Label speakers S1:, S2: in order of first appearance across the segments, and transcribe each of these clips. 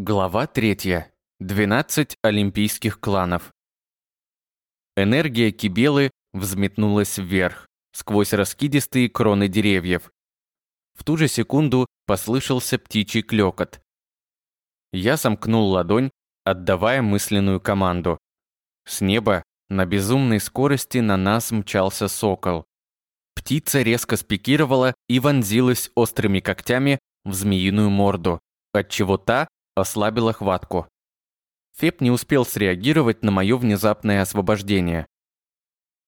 S1: Глава 3. 12 олимпийских кланов. Энергия Кибелы взметнулась вверх, сквозь раскидистые кроны деревьев. В ту же секунду послышался птичий клёкот. Я сомкнул ладонь, отдавая мысленную команду. С неба на безумной скорости на нас мчался сокол. Птица резко спикировала и вонзилась острыми когтями в змеиную морду, отчего та ослабила хватку. Феб не успел среагировать на мое внезапное освобождение.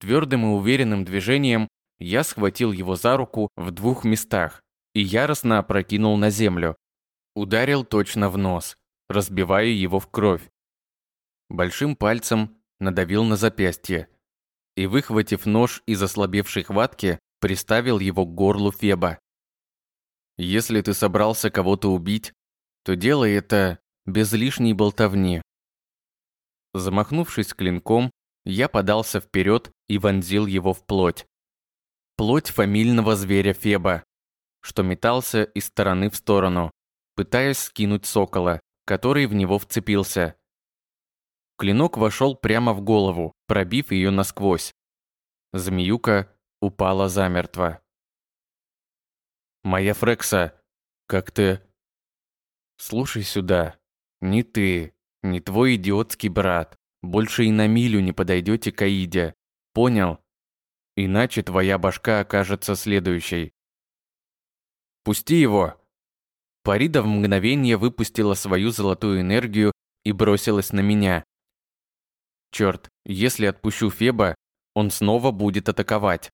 S1: Твердым и уверенным движением я схватил его за руку в двух местах и яростно опрокинул на землю. Ударил точно в нос, разбивая его в кровь. Большим пальцем надавил на запястье и, выхватив нож из ослабевшей хватки, приставил его к горлу Феба. «Если ты собрался кого-то убить, то делай это без лишней болтовни. Замахнувшись клинком, я подался вперед и вонзил его в плоть. Плоть фамильного зверя Феба, что метался из стороны в сторону, пытаясь скинуть сокола, который в него вцепился. Клинок вошел прямо в голову, пробив ее насквозь. Змеюка упала замертво. «Моя Фрекса, как ты...» Слушай сюда. Ни ты, ни твой идиотский брат больше и на милю не подойдете к Аиде. Понял? Иначе твоя башка окажется следующей. Пусти его. Парида в мгновение выпустила свою золотую энергию и бросилась на меня. Черт, если отпущу Феба, он снова будет атаковать.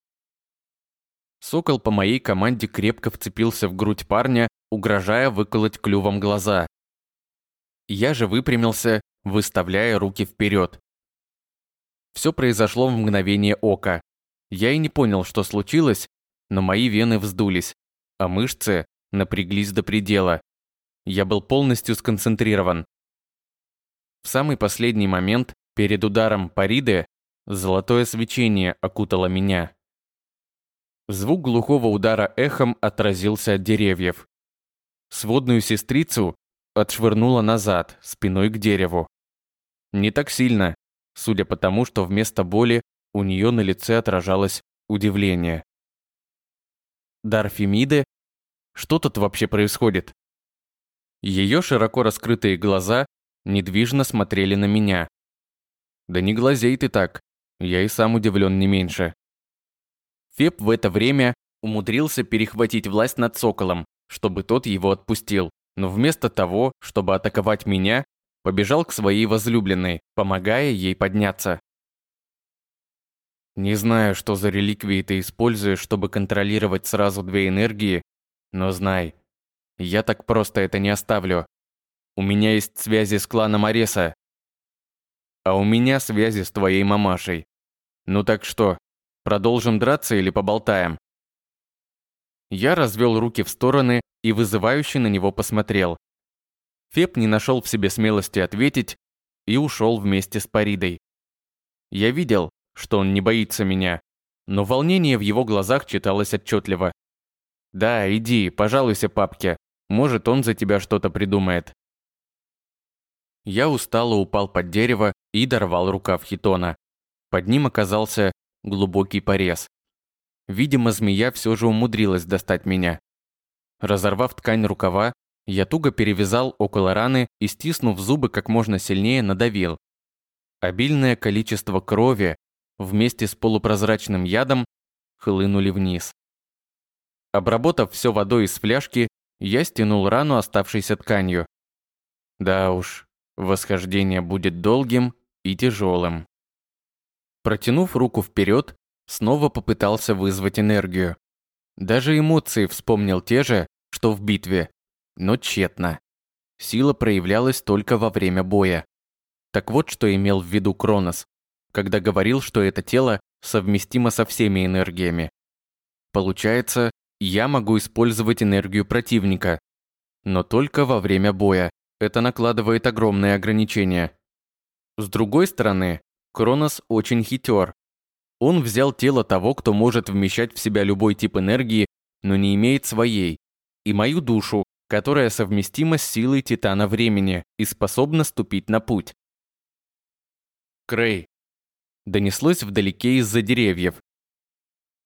S1: Сокол по моей команде крепко вцепился в грудь парня угрожая выколоть клювом глаза. Я же выпрямился, выставляя руки вперед. Все произошло в мгновение ока. Я и не понял, что случилось, но мои вены вздулись, а мышцы напряглись до предела. Я был полностью сконцентрирован. В самый последний момент, перед ударом Париды, золотое свечение окутало меня. Звук глухого удара эхом отразился от деревьев. Сводную сестрицу отшвырнула назад, спиной к дереву. Не так сильно, судя по тому, что вместо боли у нее на лице отражалось удивление. Дар Фемиды? Что тут вообще происходит? Ее широко раскрытые глаза недвижно смотрели на меня. Да не глазей ты так, я и сам удивлен не меньше. Феб в это время умудрился перехватить власть над Соколом, чтобы тот его отпустил, но вместо того, чтобы атаковать меня, побежал к своей возлюбленной, помогая ей подняться. Не знаю, что за реликвии ты используешь, чтобы контролировать сразу две энергии, но знай, я так просто это не оставлю. У меня есть связи с кланом Ареса. А у меня связи с твоей мамашей. Ну так что, продолжим драться или поболтаем? Я развел руки в стороны и вызывающе на него посмотрел. Феб не нашел в себе смелости ответить и ушел вместе с Паридой. Я видел, что он не боится меня, но волнение в его глазах читалось отчетливо. «Да, иди, пожалуйся папке, может, он за тебя что-то придумает». Я устало упал под дерево и дорвал рукав хитона. Под ним оказался глубокий порез. Видимо, змея все же умудрилась достать меня. Разорвав ткань рукава, я туго перевязал около раны и, стиснув зубы как можно сильнее, надавил. Обильное количество крови вместе с полупрозрачным ядом хлынули вниз. Обработав все водой из фляжки, я стянул рану оставшейся тканью. Да уж, восхождение будет долгим и тяжелым. Протянув руку вперед, Снова попытался вызвать энергию. Даже эмоции вспомнил те же, что в битве, но тщетно. Сила проявлялась только во время боя. Так вот, что имел в виду Кронос, когда говорил, что это тело совместимо со всеми энергиями. Получается, я могу использовать энергию противника, но только во время боя. Это накладывает огромные ограничения. С другой стороны, Кронос очень хитер он взял тело того, кто может вмещать в себя любой тип энергии, но не имеет своей, и мою душу, которая совместима с силой Титана времени и способна ступить на путь. Крей. Донеслось вдалеке из-за деревьев.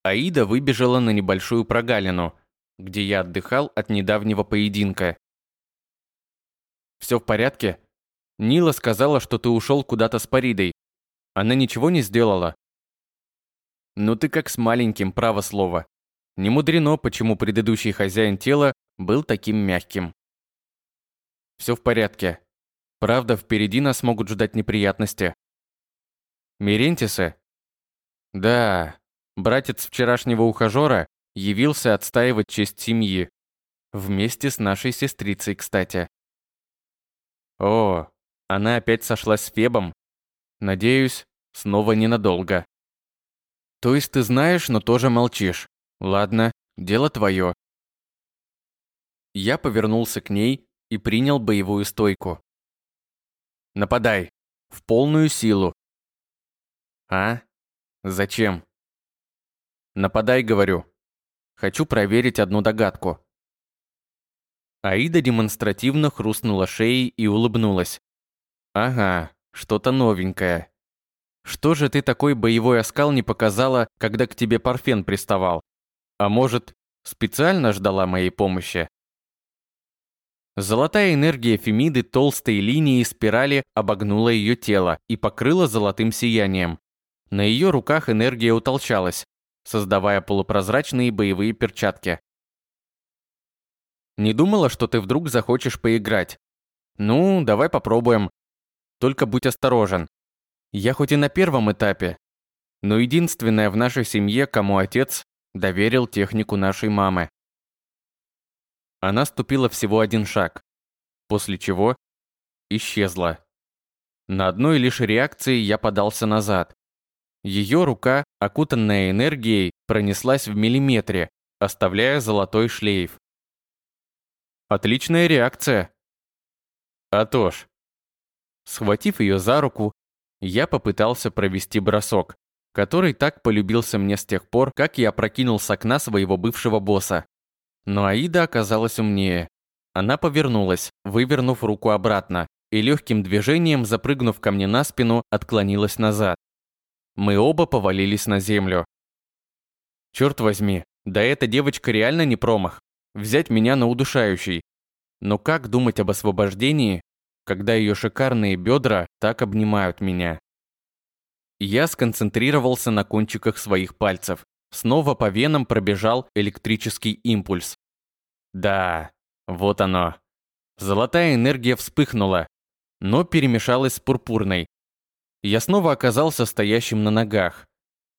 S1: Аида выбежала на небольшую прогалину, где я отдыхал от недавнего поединка. «Все в порядке?» Нила сказала, что ты ушел куда-то с Паридой. Она ничего не сделала. Ну ты как с маленьким, право слово. Не мудрено, почему предыдущий хозяин тела был таким мягким. Все в порядке. Правда, впереди нас могут ждать неприятности. Мирентисы? Да, братец вчерашнего ухажера явился отстаивать честь семьи. Вместе с нашей сестрицей, кстати. О, она опять сошлась с Фебом. Надеюсь, снова ненадолго. То есть ты знаешь, но тоже молчишь. Ладно, дело твое. Я повернулся к ней и принял боевую стойку. Нападай. В полную силу. А? Зачем? Нападай, говорю. Хочу проверить одну догадку. Аида демонстративно хрустнула шеей и улыбнулась. Ага, что-то новенькое. Что же ты такой боевой оскал не показала, когда к тебе Парфен приставал? А может, специально ждала моей помощи? Золотая энергия Фемиды толстой линией спирали обогнула ее тело и покрыла золотым сиянием. На ее руках энергия утолчалась, создавая полупрозрачные боевые перчатки. Не думала, что ты вдруг захочешь поиграть. Ну, давай попробуем. Только будь осторожен. Я хоть и на первом этапе, но единственная в нашей семье, кому отец доверил технику нашей мамы. Она ступила всего один шаг, после чего исчезла. На одной лишь реакции я подался назад. Ее рука, окутанная энергией, пронеслась в миллиметре, оставляя золотой шлейф. Отличная реакция. А то ж. Схватив ее за руку, я попытался провести бросок, который так полюбился мне с тех пор, как я прокинул с окна своего бывшего босса. Но Аида оказалась умнее. Она повернулась, вывернув руку обратно, и легким движением, запрыгнув ко мне на спину, отклонилась назад. Мы оба повалились на землю. Черт возьми, да эта девочка реально не промах. Взять меня на удушающий. Но как думать об освобождении, когда ее шикарные бедра так обнимают меня. Я сконцентрировался на кончиках своих пальцев. Снова по венам пробежал электрический импульс. Да, вот оно. Золотая энергия вспыхнула, но перемешалась с пурпурной. Я снова оказался стоящим на ногах,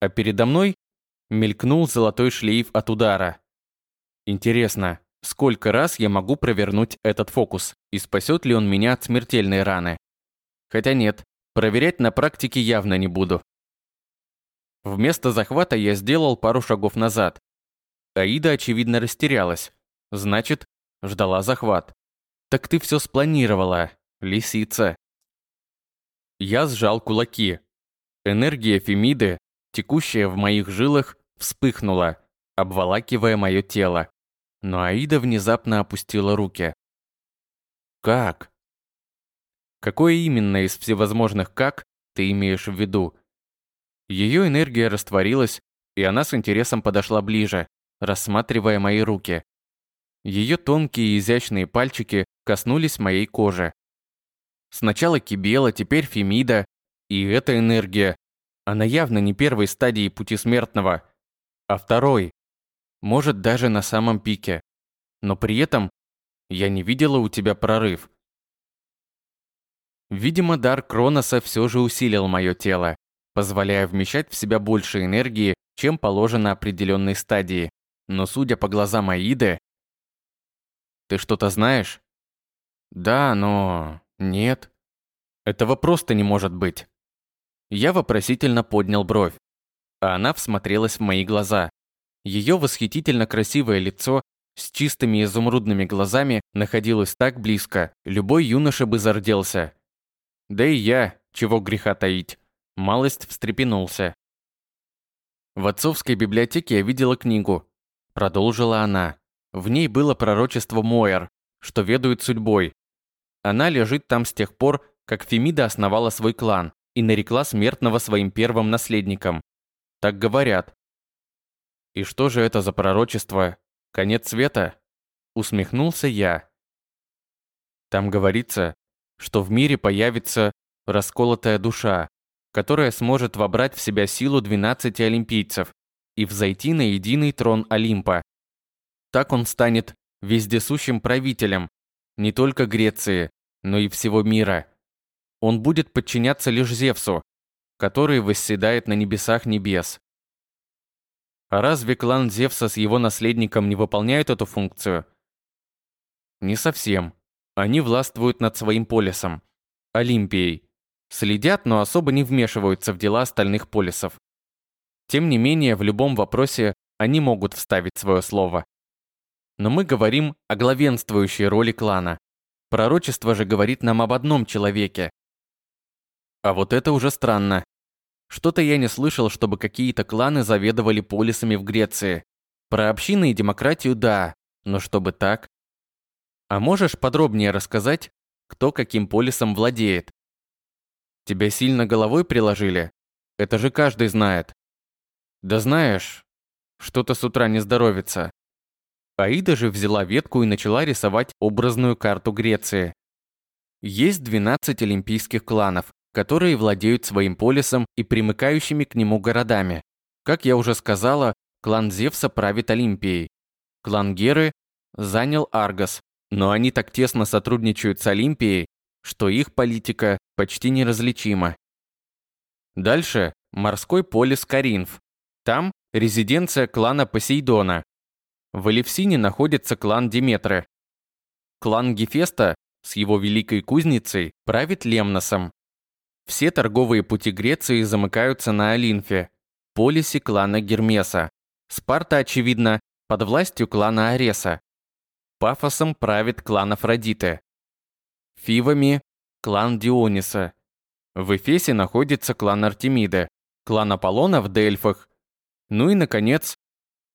S1: а передо мной мелькнул золотой шлейф от удара. Интересно, Сколько раз я могу провернуть этот фокус, и спасет ли он меня от смертельной раны? Хотя нет, проверять на практике явно не буду. Вместо захвата я сделал пару шагов назад. Аида, очевидно, растерялась. Значит, ждала захват. Так ты все спланировала, лисица. Я сжал кулаки. Энергия Фемиды, текущая в моих жилах, вспыхнула, обволакивая мое тело. Но Аида внезапно опустила руки. «Как?» Какое именно из всевозможных «как» ты имеешь в виду? Ее энергия растворилась, и она с интересом подошла ближе, рассматривая мои руки. Ее тонкие изящные пальчики коснулись моей кожи. Сначала Кибела, теперь Фемида, и эта энергия, она явно не первой стадии пути смертного, а второй, может даже на самом пике. Но при этом я не видела у тебя прорыв. Видимо, дар Кроноса все же усилил мое тело, позволяя вмещать в себя больше энергии, чем положено определенной стадии. Но судя по глазам Аиды... Ты что-то знаешь? Да, но... Нет. Этого просто не может быть. Я вопросительно поднял бровь, а она всмотрелась в мои глаза. Ее восхитительно красивое лицо с чистыми изумрудными глазами находилось так близко, любой юноша бы зарделся. Да и я, чего греха таить, малость встрепенулся. В отцовской библиотеке я видела книгу. Продолжила она. В ней было пророчество Моэр, что ведают судьбой. Она лежит там с тех пор, как Фемида основала свой клан и нарекла смертного своим первым наследником. Так говорят. И что же это за пророчество? Конец света? Усмехнулся я. Там говорится, что в мире появится расколотая душа, которая сможет вобрать в себя силу 12 олимпийцев и взойти на единый трон Олимпа. Так он станет вездесущим правителем не только Греции, но и всего мира. Он будет подчиняться лишь Зевсу, который восседает на небесах небес. А разве клан Зевса с его наследником не выполняет эту функцию? Не совсем. Они властвуют над своим полисом, Олимпией. Следят, но особо не вмешиваются в дела остальных полисов. Тем не менее, в любом вопросе они могут вставить свое слово. Но мы говорим о главенствующей роли клана. Пророчество же говорит нам об одном человеке. А вот это уже странно. Что-то я не слышал, чтобы какие-то кланы заведовали полисами в Греции. Про общины и демократию – да, но чтобы так? А можешь подробнее рассказать, кто каким полисом владеет? Тебя сильно головой приложили? Это же каждый знает. Да знаешь, что-то с утра не здоровится. Аида же взяла ветку и начала рисовать образную карту Греции. Есть 12 олимпийских кланов, которые владеют своим полисом и примыкающими к нему городами. Как я уже сказала, клан Зевса правит Олимпией. Клан Геры занял Аргос, но они так тесно сотрудничают с Олимпией, что их политика почти неразличима. Дальше морской полис Каринф. Там резиденция клана Посейдона. В Элевсине находится клан Диметры. Клан Гефеста с его великой кузницей правит Лемносом. Все торговые пути Греции замыкаются на Олинфе, полисе клана Гермеса. Спарта, очевидно, под властью клана Ареса. Пафосом правит клан Афродиты. Фивами – клан Диониса. В Эфесе находится клан Артемиды, клан Аполлона в Дельфах. Ну и, наконец,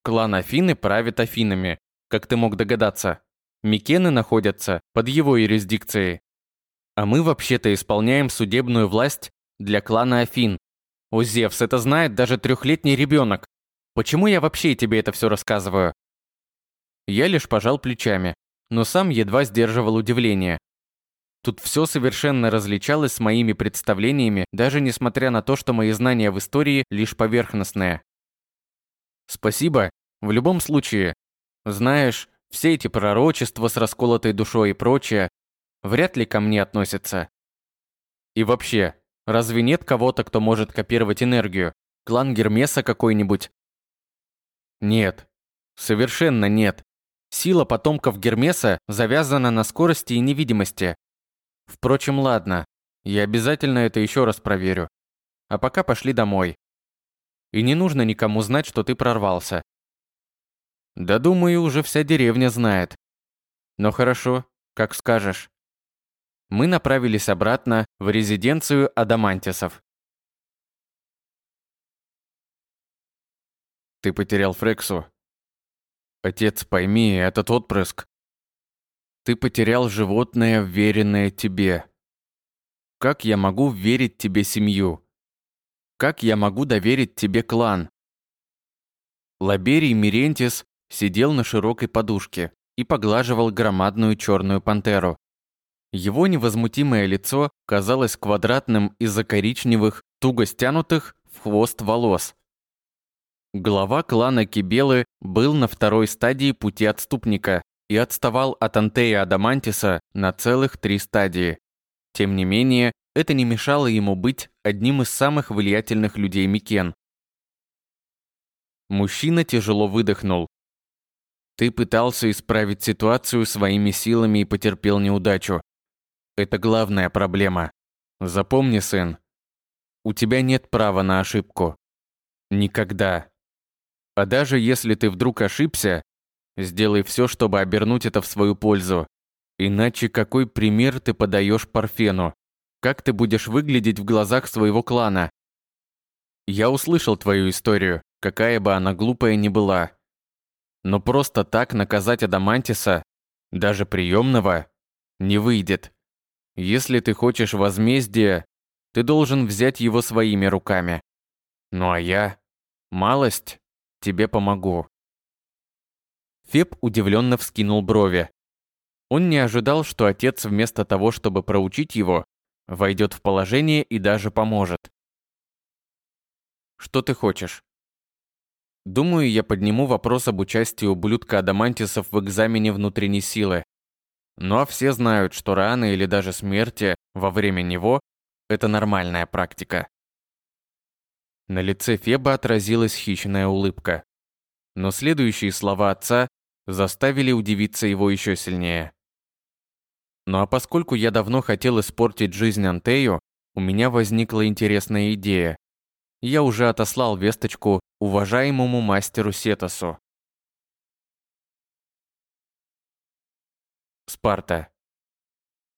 S1: клан Афины правит Афинами, как ты мог догадаться. Микены находятся под его юрисдикцией. А мы вообще-то исполняем судебную власть для клана Афин. О, Зевс, это знает даже трехлетний ребенок. Почему я вообще тебе это все рассказываю? Я лишь пожал плечами, но сам едва сдерживал удивление. Тут все совершенно различалось с моими представлениями, даже несмотря на то, что мои знания в истории лишь поверхностные. Спасибо. В любом случае. Знаешь, все эти пророчества с расколотой душой и прочее, вряд ли ко мне относятся. И вообще, разве нет кого-то, кто может копировать энергию? Клан Гермеса какой-нибудь? Нет. Совершенно нет. Сила потомков Гермеса завязана на скорости и невидимости. Впрочем, ладно. Я обязательно это еще раз проверю. А пока пошли домой. И не нужно никому знать, что ты прорвался. Да думаю, уже вся деревня знает. Но хорошо, как скажешь мы направились обратно в резиденцию Адамантисов. Ты потерял Фрексу. Отец, пойми, этот отпрыск. Ты потерял животное, веренное тебе. Как я могу верить тебе семью? Как я могу доверить тебе клан? Лаберий Мирентис сидел на широкой подушке и поглаживал громадную черную пантеру. Его невозмутимое лицо казалось квадратным из-за коричневых, туго стянутых в хвост волос. Глава клана Кибелы был на второй стадии пути отступника и отставал от Антея Адамантиса на целых три стадии. Тем не менее, это не мешало ему быть одним из самых влиятельных людей Микен. Мужчина тяжело выдохнул. «Ты пытался исправить ситуацию своими силами и потерпел неудачу. Это главная проблема. Запомни, сын, у тебя нет права на ошибку. Никогда. А даже если ты вдруг ошибся, сделай все, чтобы обернуть это в свою пользу. Иначе какой пример ты подаешь Парфену? Как ты будешь выглядеть в глазах своего клана? Я услышал твою историю, какая бы она глупая ни была. Но просто так наказать Адамантиса Даже приемного? Не выйдет. Если ты хочешь возмездия, ты должен взять его своими руками. Ну а я, малость, тебе помогу. Феб удивленно вскинул брови. Он не ожидал, что отец вместо того, чтобы проучить его, войдет в положение и даже поможет. Что ты хочешь? Думаю, я подниму вопрос об участии ублюдка Адамантисов в экзамене внутренней силы. А все знают, что раны или даже смерти во время него – это нормальная практика. На лице Феба отразилась хищная улыбка. Но следующие слова отца заставили удивиться его еще сильнее. Ну а поскольку я давно хотел испортить жизнь Антею, у меня возникла интересная идея. Я уже отослал весточку уважаемому мастеру Сетосу. Спарта.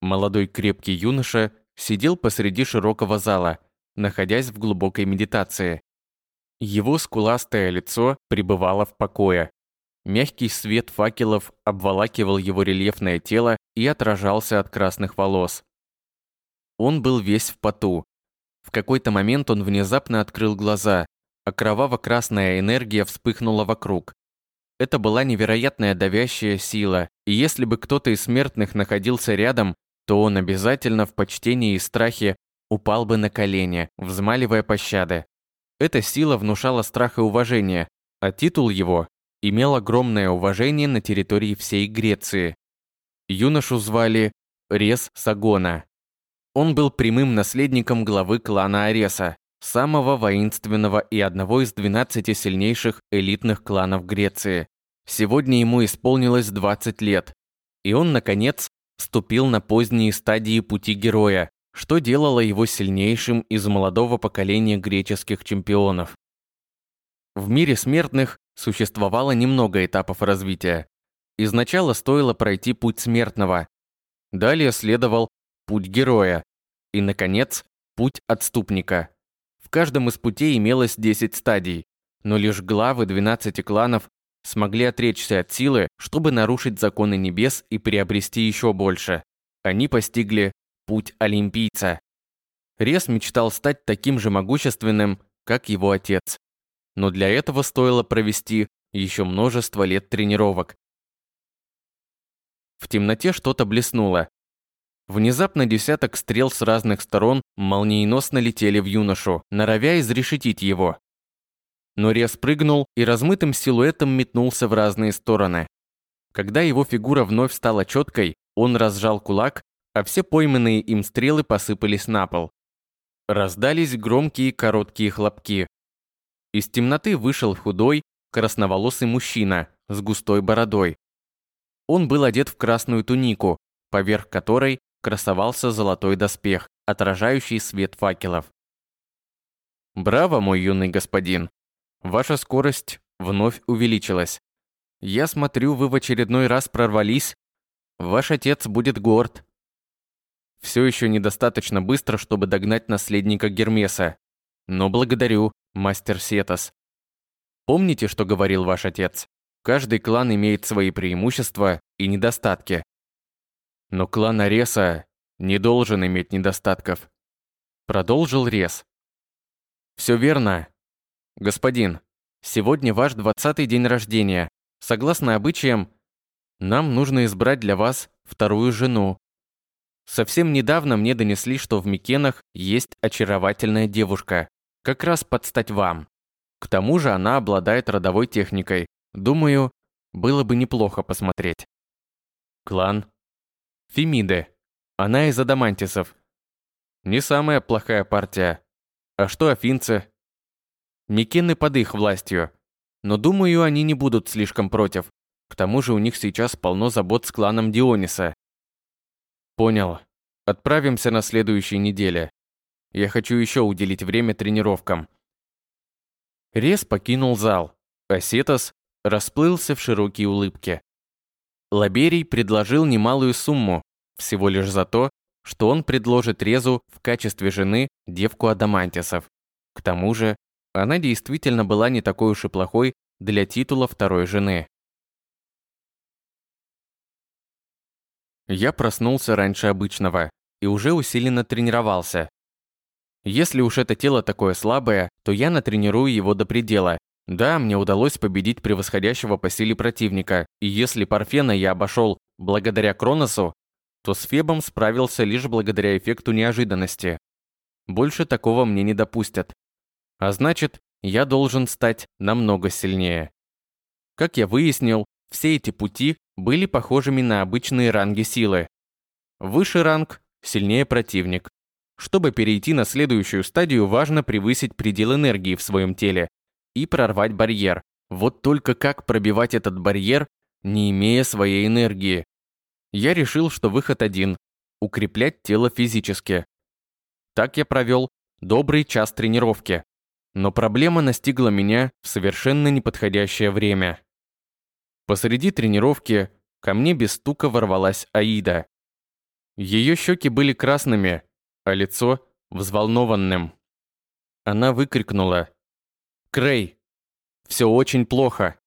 S1: Молодой крепкий юноша сидел посреди широкого зала, находясь в глубокой медитации. Его скуластое лицо пребывало в покое. Мягкий свет факелов обволакивал его рельефное тело и отражался от красных волос. Он был весь в поту. В какой-то момент он внезапно открыл глаза, а кроваво-красная энергия вспыхнула вокруг. Это была невероятная давящая сила, и если бы кто-то из смертных находился рядом, то он обязательно в почтении и страхе упал бы на колени, взмаливая пощады. Эта сила внушала страх и уважение, а титул его имел огромное уважение на территории всей Греции. Юношу звали Рес Сагона. Он был прямым наследником главы клана Ареса, самого воинственного и одного из 12 сильнейших элитных кланов Греции. Сегодня ему исполнилось 20 лет, и он, наконец, вступил на поздние стадии пути героя, что делало его сильнейшим из молодого поколения греческих чемпионов. В мире смертных существовало немного этапов развития. Изначально стоило пройти путь смертного. Далее следовал путь героя. И, наконец, путь отступника. В каждом из путей имелось 10 стадий, но лишь главы 12 кланов смогли отречься от силы, чтобы нарушить законы небес и приобрести еще больше. Они постигли путь олимпийца. Рес мечтал стать таким же могущественным, как его отец но для этого стоило провести еще множество лет тренировок. В темноте что-то блеснуло. Внезапно десяток стрел с разных сторон молниеносно летели в юношу, норовя изрешетить его. Но Рес прыгнул и размытым силуэтом метнулся в разные стороны. Когда его фигура вновь стала четкой, он разжал кулак, а все пойманные им стрелы посыпались на пол. Раздались громкие короткие хлопки. Из темноты вышел худой, красноволосый мужчина с густой бородой. Он был одет в красную тунику, поверх которой красовался золотой доспех, отражающий свет факелов. «Браво, мой юный господин! Ваша скорость вновь увеличилась. Я смотрю, вы в очередной раз прорвались. Ваш отец будет горд». Все еще недостаточно быстро, чтобы догнать наследника Гермеса. Но благодарю, мастер Сетас. Помните, что говорил ваш отец? Каждый клан имеет свои преимущества и недостатки. Но клан Ареса не должен иметь недостатков. Продолжил Рес. Все верно. Господин, сегодня ваш двадцатый день рождения. Согласно обычаям, нам нужно избрать для вас вторую жену. Совсем недавно мне донесли, что в Микенах есть очаровательная девушка, как раз под стать вам. К тому же она обладает родовой техникой. Думаю, было бы неплохо посмотреть. Клан. Фемиды. Она из адамантисов. Не самая плохая партия. А что афинцы? Микены под их властью. Но думаю, они не будут слишком против. К тому же у них сейчас полно забот с кланом Диониса. Понял. Отправимся на следующей неделе. Я хочу еще уделить время тренировкам. Рес покинул зал, а Сетос расплылся в широкие улыбки. Лаберий предложил немалую сумму, всего лишь за то, что он предложит Резу в качестве жены девку Адамантисов. К тому же, она действительно была не такой уж и плохой для титула второй жены. Я проснулся раньше обычного и уже усиленно тренировался. Если уж это тело такое слабое, то я натренирую его до предела. Да, мне удалось победить превосходящего по силе противника, и если Парфена я обошел благодаря Кроносу, то с Фебом справился лишь благодаря эффекту неожиданности. Больше такого мне не допустят. А значит, я должен стать намного сильнее. Как я выяснил, все эти пути были похожими на обычные ранги силы. Выше ранг – сильнее противник. Чтобы перейти на следующую стадию, важно превысить предел энергии в своем теле и прорвать барьер. Вот только как пробивать этот барьер, не имея своей энергии? Я решил, что выход один – укреплять тело физически. Так я провел добрый час тренировки. Но проблема настигла меня в совершенно неподходящее время. Посреди тренировки ко мне без стука ворвалась Аида. Ее щеки были красными, а лицо взволнованным. Она выкрикнула. «Крей, все очень плохо.